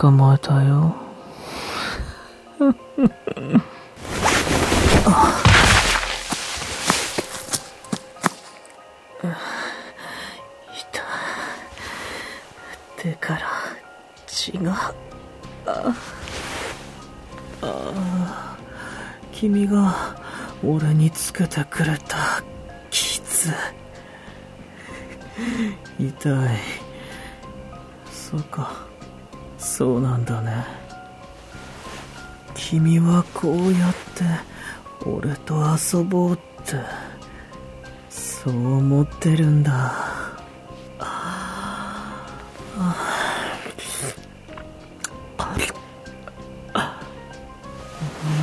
捕まえたよ。痛手から血がああ君が俺につけてくれた傷痛い。そうか。そうなんだね。君はこうやって俺と遊ぼうってそう思ってるんだ。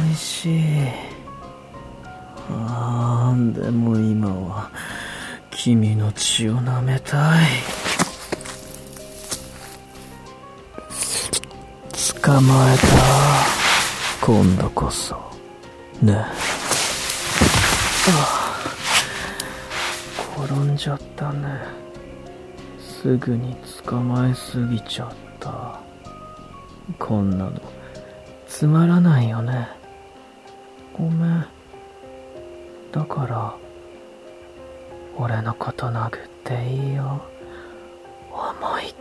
おいしいああでも今は君の血を舐めたい捕まえた。今度こそ。ねああ。転んじゃったね。すぐに捕まえすぎちゃった。こんなの。つまらないよね。ごめん。だから俺のこと殴っていいよ。思いっ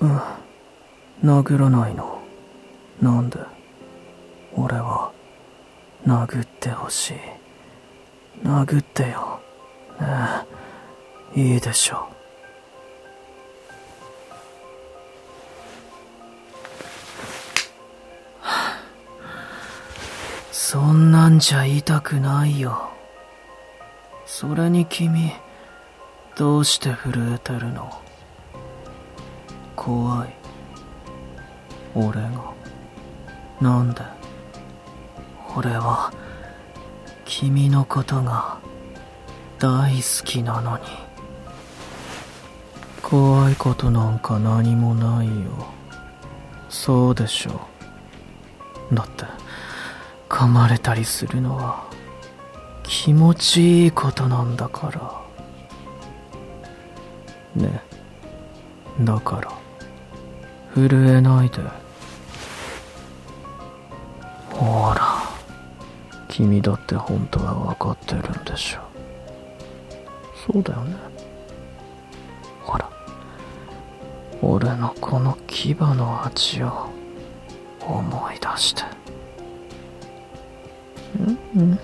うん。殴らないの。なんで？俺は殴ってほしい。殴ってよ。ねえ。いいでしょ。うそんなんじゃ痛くないよ。それに君どうして震えてるの？怖い。俺が。なんで？俺は君のことが大好きなのに。怖いことなんか何もないよ。そうでしょう。だって噛まれたりするのは気持ちいいことなんだから。ね。だから。震えないでほら君だって本当は分かってるんでしょ。そうだよね。ほら。俺のこの牙の味を思い出して。うんうん。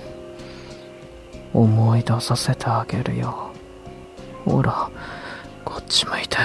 思い出させてあげるよ。ほらこっち向いて。